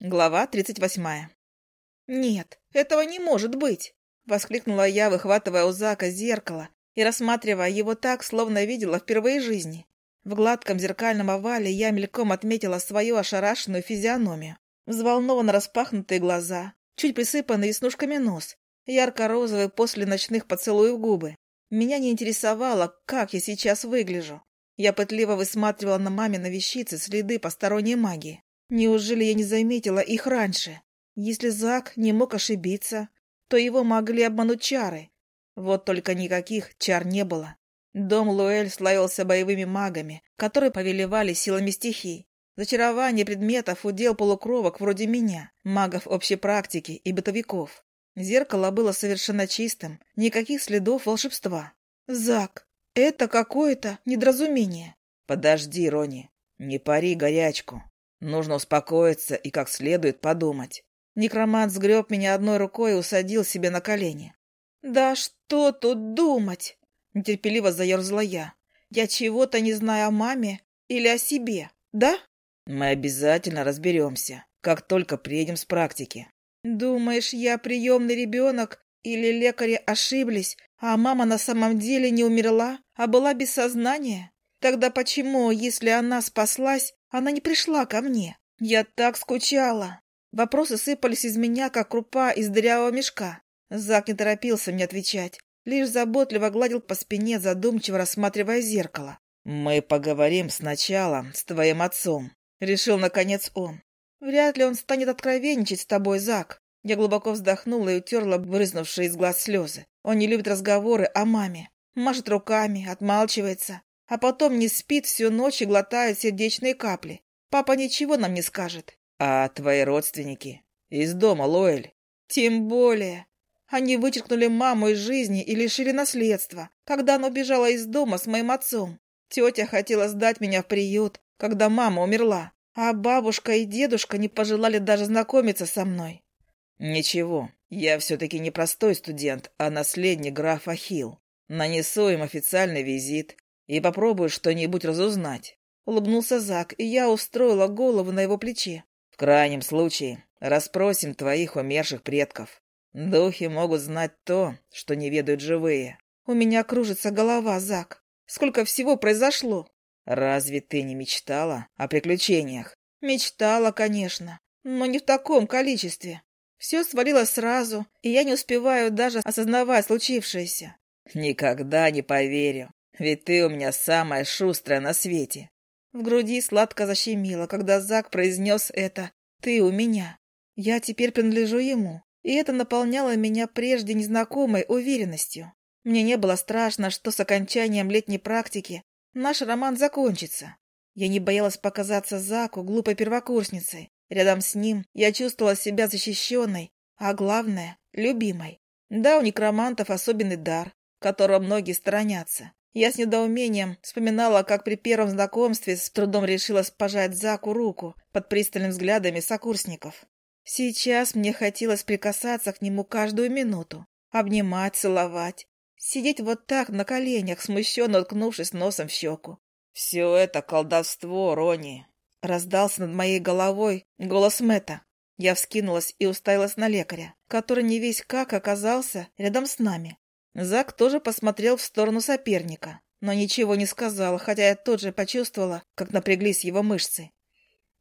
Глава тридцать восьмая. «Нет, этого не может быть!» — воскликнула я, выхватывая у Зака зеркало и рассматривая его так, словно видела впервые жизни. В гладком зеркальном овале я мельком отметила свою ошарашенную физиономию. Взволнованно распахнутые глаза, чуть присыпанный веснушками нос, ярко-розовые после ночных поцелуев губы. Меня не интересовало, как я сейчас выгляжу. Я пытливо высматривала на маме на вещице следы посторонней магии. Неужели я не заметила их раньше? Если Зак не мог ошибиться, то его могли обмануть чары. Вот только никаких чар не было. Дом Луэль славился боевыми магами, которые повелевали силами стихий. Зачарование предметов удел полукровок вроде меня, магов общей практики и бытовиков. Зеркало было совершенно чистым, никаких следов волшебства. Зак, это какое-то недоразумение. Подожди, Рони, не пари горячку. Нужно успокоиться и как следует подумать. Некромант сгреб меня одной рукой и усадил себе на колени. «Да что тут думать?» — нетерпеливо заерзала я. «Я чего-то не знаю о маме или о себе, да?» «Мы обязательно разберемся, как только приедем с практики». «Думаешь, я приемный ребенок или лекари ошиблись, а мама на самом деле не умерла, а была без сознания? Тогда почему, если она спаслась, она не пришла ко мне. Я так скучала. Вопросы сыпались из меня, как крупа из дырявого мешка. Зак не торопился мне отвечать, лишь заботливо гладил по спине, задумчиво рассматривая зеркало. «Мы поговорим сначала с твоим отцом», — решил наконец он. «Вряд ли он станет откровенничать с тобой, Зак». Я глубоко вздохнула и утерла брызнувшие из глаз слезы. Он не любит разговоры о маме. Машет руками, отмалчивается а потом не спит всю ночь и глотает сердечные капли. Папа ничего нам не скажет. А твои родственники? Из дома, Лоэль? Тем более. Они вычеркнули маму из жизни и лишили наследства, когда она убежала из дома с моим отцом. Тетя хотела сдать меня в приют, когда мама умерла, а бабушка и дедушка не пожелали даже знакомиться со мной. Ничего, я все-таки не простой студент, а наследник графа Хилл. Нанесу им официальный визит, и попробую что-нибудь разузнать. Улыбнулся Зак, и я устроила голову на его плече. В крайнем случае, расспросим твоих умерших предков. Духи могут знать то, что не ведают живые. У меня кружится голова, Зак. Сколько всего произошло. Разве ты не мечтала о приключениях? Мечтала, конечно, но не в таком количестве. Все свалилось сразу, и я не успеваю даже осознавать случившееся. Никогда не поверю. Ведь ты у меня самая шустрая на свете. В груди сладко защемило, когда Зак произнес это «ты у меня». Я теперь принадлежу ему, и это наполняло меня прежде незнакомой уверенностью. Мне не было страшно, что с окончанием летней практики наш роман закончится. Я не боялась показаться Заку глупой первокурсницей. Рядом с ним я чувствовала себя защищенной, а главное — любимой. Да, у некромантов особенный дар, которого многие сторонятся. Я с недоумением вспоминала, как при первом знакомстве с трудом решилась пожать Заку руку под пристальным взглядами сокурсников. Сейчас мне хотелось прикасаться к нему каждую минуту, обнимать, целовать, сидеть вот так на коленях, смущенно уткнувшись носом в щеку. «Все это колдовство, Рони!» — раздался над моей головой голос Мэтта. Я вскинулась и уставилась на лекаря, который не весь как оказался рядом с нами. Зак тоже посмотрел в сторону соперника, но ничего не сказал, хотя я тут же почувствовала, как напряглись его мышцы.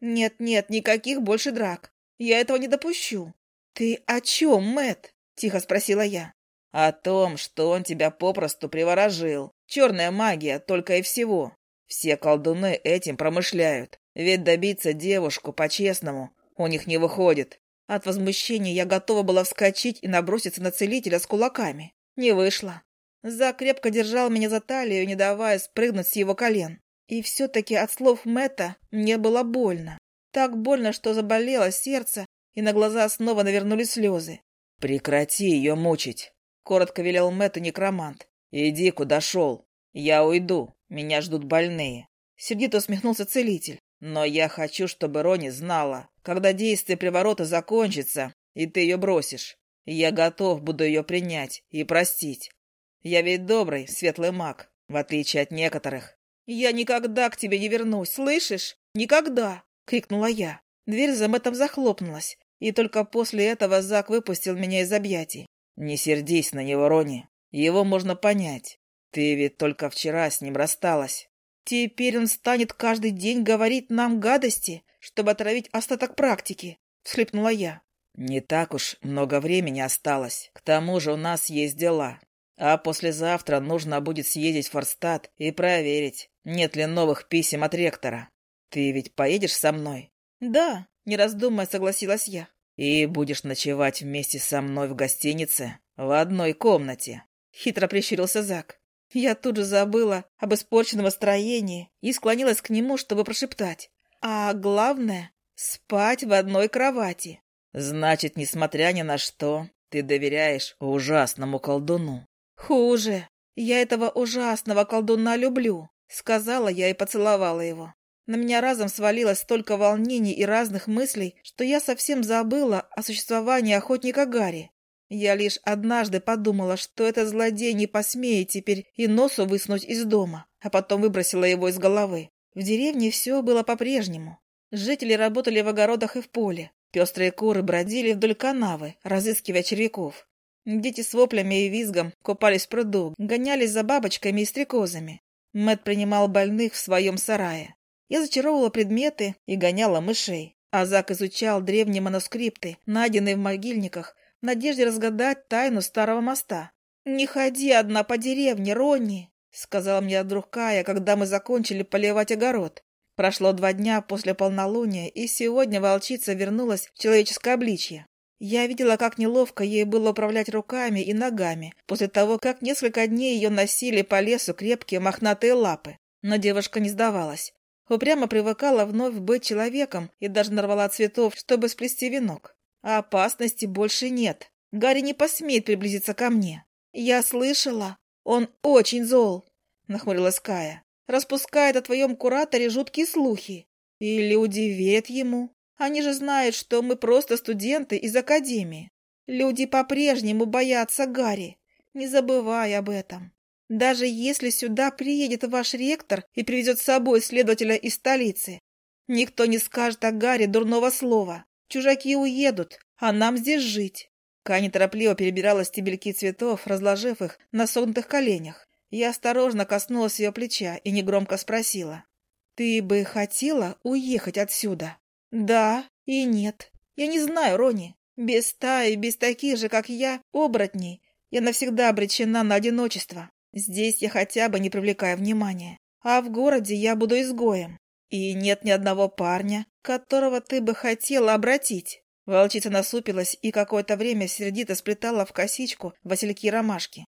«Нет-нет, никаких больше драк. Я этого не допущу». «Ты о чем, Мэт? тихо спросила я. «О том, что он тебя попросту приворожил. Черная магия только и всего. Все колдуны этим промышляют. Ведь добиться девушку по-честному у них не выходит». От возмущения я готова была вскочить и наброситься на целителя с кулаками. Не вышло. Зак крепко держал меня за талию, не давая спрыгнуть с его колен. И все-таки от слов Мэтта мне было больно. Так больно, что заболело сердце, и на глаза снова навернулись слезы. «Прекрати ее мучить», — коротко велел Мэтту некромант. «Иди, куда шел. Я уйду. Меня ждут больные». Сердито усмехнулся целитель. «Но я хочу, чтобы Рони знала, когда действие приворота закончится, и ты ее бросишь. Я готов буду ее принять и простить. Я ведь добрый, светлый маг, в отличие от некоторых. «Я никогда к тебе не вернусь, слышишь? Никогда!» — крикнула я. Дверь за Мэттом захлопнулась, и только после этого Зак выпустил меня из объятий. «Не сердись на него, Рони. Его можно понять. Ты ведь только вчера с ним рассталась». «Теперь он станет каждый день говорить нам гадости, чтобы отравить остаток практики», — всхлипнула я. «Не так уж много времени осталось. К тому же у нас есть дела. А послезавтра нужно будет съездить в Форстад и проверить, нет ли новых писем от ректора. Ты ведь поедешь со мной?» «Да», — не раздумывая согласилась я. «И будешь ночевать вместе со мной в гостинице в одной комнате», — хитро прищурился Зак. Я тут же забыла об испорченном настроении и склонилась к нему, чтобы прошептать. А главное — спать в одной кровати. «Значит, несмотря ни на что, ты доверяешь ужасному колдуну». «Хуже. Я этого ужасного колдуна люблю», — сказала я и поцеловала его. На меня разом свалилось столько волнений и разных мыслей, что я совсем забыла о существовании охотника Гарри. Я лишь однажды подумала, что этот злодей не посмеет теперь и носу высунуть из дома, а потом выбросила его из головы. В деревне все было по-прежнему. Жители работали в огородах и в поле. Пестрые куры бродили вдоль канавы, разыскивая червяков. Дети с воплями и визгом купались в пруду, гонялись за бабочками и стрекозами. Мэт принимал больных в своем сарае. Я зачаровывала предметы и гоняла мышей. А Зак изучал древние манускрипты, найденные в могильниках, в надежде разгадать тайну старого моста. «Не ходи одна по деревне, Ронни!» — сказала мне вдруг Кая, когда мы закончили поливать огород. Прошло два дня после полнолуния, и сегодня волчица вернулась в человеческое обличье. Я видела, как неловко ей было управлять руками и ногами после того, как несколько дней ее носили по лесу крепкие мохнатые лапы. Но девушка не сдавалась. Упрямо привыкала вновь быть человеком и даже нарвала цветов, чтобы сплести венок. А опасности больше нет. Гарри не посмеет приблизиться ко мне. Я слышала. Он очень зол, нахмурилась Кая. Распускает о твоем кураторе жуткие слухи. И люди верят ему. Они же знают, что мы просто студенты из академии. Люди по-прежнему боятся Гарри. Не забывай об этом. Даже если сюда приедет ваш ректор и привезет с собой следователя из столицы, никто не скажет о Гарри дурного слова. Чужаки уедут, а нам здесь жить. Каня торопливо перебирала стебельки цветов, разложив их на согнутых коленях. Я осторожно коснулась ее плеча и негромко спросила. «Ты бы хотела уехать отсюда?» «Да и нет. Я не знаю, Рони. Без стаи, без таких же, как я, оборотней, я навсегда обречена на одиночество. Здесь я хотя бы не привлекаю внимания. А в городе я буду изгоем. И нет ни одного парня, которого ты бы хотела обратить. Волчица насупилась и какое-то время сердито сплетала в косичку васильки ромашки.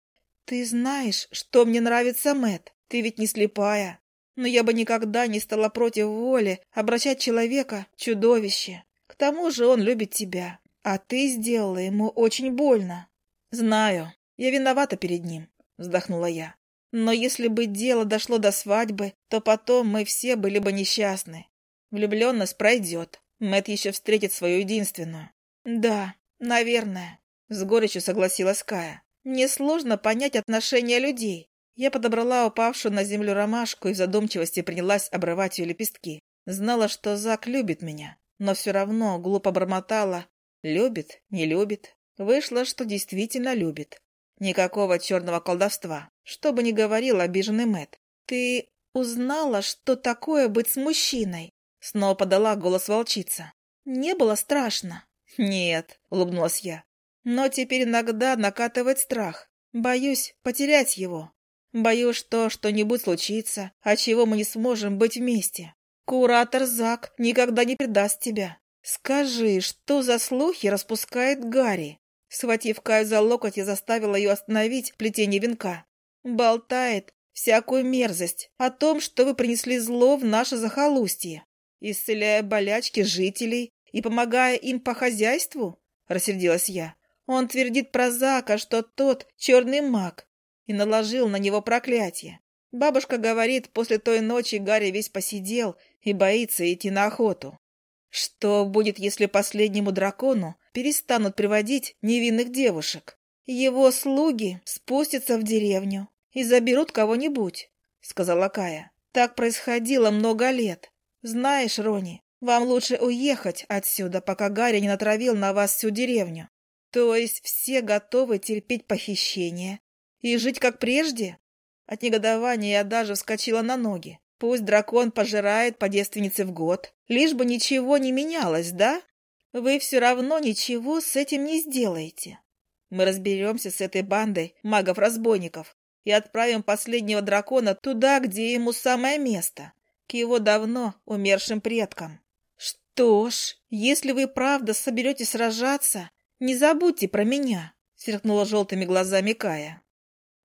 Ты знаешь, что мне нравится, Мэт. Ты ведь не слепая. Но я бы никогда не стала против воли обращать человека в чудовище. К тому же он любит тебя. А ты сделала ему очень больно. Знаю, я виновата перед ним, вздохнула я. Но если бы дело дошло до свадьбы, то потом мы все были бы несчастны. Влюбленность пройдет. Мэт еще встретит свою единственную. Да, наверное, с горечью согласилась Кая. Мне сложно понять отношения людей. Я подобрала упавшую на землю ромашку и в задумчивости принялась обрывать ее лепестки. Знала, что Зак любит меня, но все равно глупо бормотала. Любит, не любит. Вышло, что действительно любит. Никакого черного колдовства, что бы ни говорил обиженный Мэт. Ты узнала, что такое быть с мужчиной? Снова подала голос волчица. Не было страшно. Нет, улыбнулась я. Но теперь иногда накатывает страх. Боюсь потерять его. Боюсь, что что-нибудь случится, от чего мы не сможем быть вместе. Куратор Зак никогда не предаст тебя. Скажи, что за слухи распускает Гарри? Схватив Каю за локоть, я заставила ее остановить плетение венка. Болтает всякую мерзость о том, что вы принесли зло в наше захолустье исцеляя болячки жителей и помогая им по хозяйству?» — рассердилась я. «Он твердит про Зака, что тот черный маг, и наложил на него проклятие. Бабушка говорит, после той ночи Гарри весь посидел и боится идти на охоту. Что будет, если последнему дракону перестанут приводить невинных девушек? Его слуги спустятся в деревню и заберут кого-нибудь, — сказала Кая. Так происходило много лет. Знаешь, Рони, Вам лучше уехать отсюда, пока Гарри не натравил на вас всю деревню. То есть все готовы терпеть похищение и жить как прежде? От негодования я даже вскочила на ноги. Пусть дракон пожирает по девственнице в год, лишь бы ничего не менялось, да? Вы все равно ничего с этим не сделаете. Мы разберемся с этой бандой магов-разбойников и отправим последнего дракона туда, где ему самое место, к его давно умершим предкам. Что ж, если вы правда соберетесь сражаться, не забудьте про меня, сверкнула желтыми глазами Кая.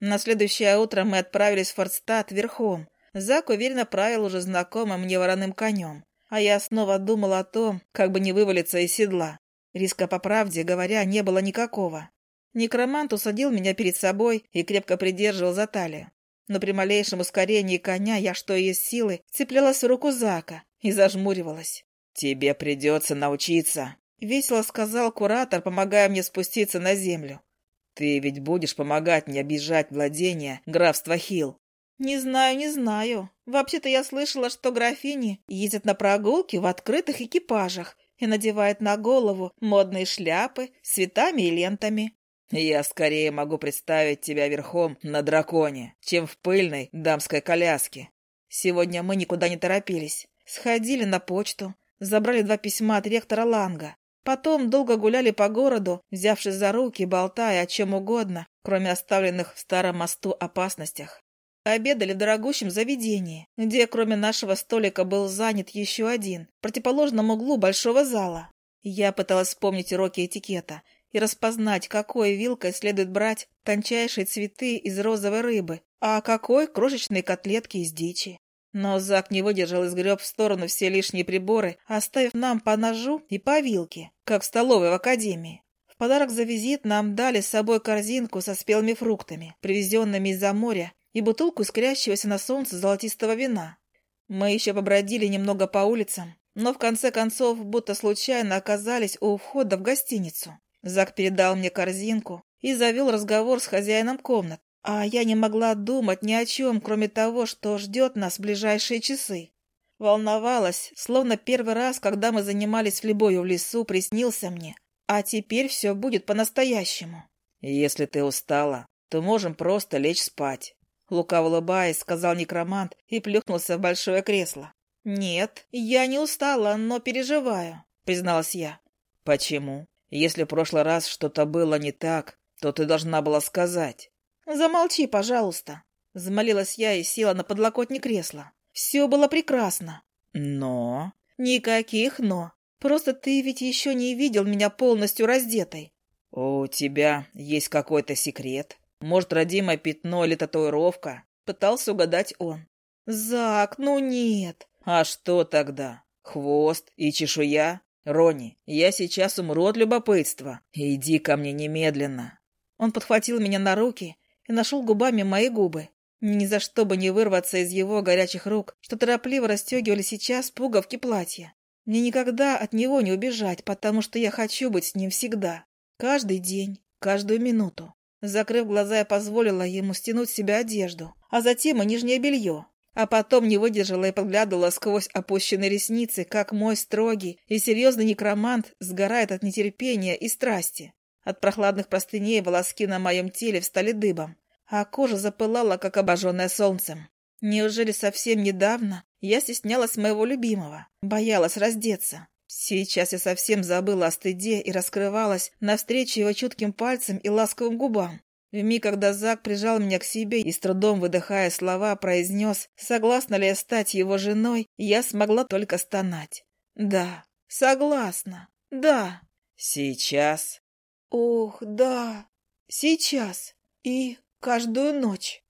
На следующее утро мы отправились в Фордстад верхом. Зак уверенно правил уже знакомым мне вороным конем, а я снова думал о том, как бы не вывалиться из седла. Риска, по правде говоря, не было никакого. Некромант усадил меня перед собой и крепко придерживал за талию. Но при малейшем ускорении коня я, что есть силы, цеплялась в руку Зака и зажмуривалась. «Тебе придется научиться», — весело сказал куратор, помогая мне спуститься на землю. «Ты ведь будешь помогать мне обижать владения графства Хилл». «Не знаю, не знаю. Вообще-то я слышала, что графини ездят на прогулки в открытых экипажах и надевают на голову модные шляпы с цветами и лентами. Я скорее могу представить тебя верхом на драконе, чем в пыльной дамской коляске. Сегодня мы никуда не торопились. Сходили на почту, забрали два письма от ректора Ланга. Потом долго гуляли по городу, взявшись за руки, болтая о чем угодно, кроме оставленных в старом мосту опасностях. Обедали в дорогущем заведении, где кроме нашего столика был занят еще один, в противоположном углу большого зала. Я пыталась вспомнить уроки этикета и распознать, какой вилкой следует брать тончайшие цветы из розовой рыбы, а какой крошечные котлетки из дичи. Но Зак не выдержал и сгреб в сторону все лишние приборы, оставив нам по ножу и по вилке, как в столовой в академии. В подарок за визит нам дали с собой корзинку со спелыми фруктами, привезенными из-за моря, и бутылку искрящегося на солнце золотистого вина. Мы еще побродили немного по улицам, но в конце концов будто случайно оказались у входа в гостиницу. Зак передал мне корзинку и завел разговор с хозяином комнат, а я не могла думать ни о чем, кроме того, что ждет нас в ближайшие часы. Волновалась, словно первый раз, когда мы занимались любовью в лесу, приснился мне. А теперь все будет по-настоящему. «Если ты устала, то можем просто лечь спать», — лукаво улыбаясь, сказал некромант и плюхнулся в большое кресло. «Нет, я не устала, но переживаю», — призналась я. «Почему?» Если в прошлый раз что-то было не так, то ты должна была сказать. Замолчи, пожалуйста. Замолилась я и села на подлокотник кресла. Все было прекрасно. Но... Никаких «но». Просто ты ведь еще не видел меня полностью раздетой. У тебя есть какой-то секрет? Может, родимое пятно или татуировка? Пытался угадать он. Зак, ну нет. А что тогда? Хвост и чешуя? «Ронни, я сейчас умру от любопытства. Иди ко мне немедленно». Он подхватил меня на руки и нашел губами мои губы. Ни за что бы не вырваться из его горячих рук, что торопливо расстегивали сейчас пуговки платья. Мне никогда от него не убежать, потому что я хочу быть с ним всегда. Каждый день, каждую минуту. Закрыв глаза, я позволила ему стянуть с себя одежду, а затем и нижнее белье. А потом не выдержала и подглядывала сквозь опущенные ресницы, как мой строгий и серьезный некромант сгорает от нетерпения и страсти. От прохладных простыней волоски на моем теле встали дыбом, а кожа запылала, как обожженная солнцем. Неужели совсем недавно я стеснялась моего любимого, боялась раздеться? Сейчас я совсем забыла о стыде и раскрывалась навстречу его чутким пальцем и ласковым губам. В миг, когда Зак прижал меня к себе и с трудом выдыхая слова, произнес, согласна ли я стать его женой, я смогла только стонать. Да, согласна, да. Сейчас? Ох, да, сейчас и каждую ночь.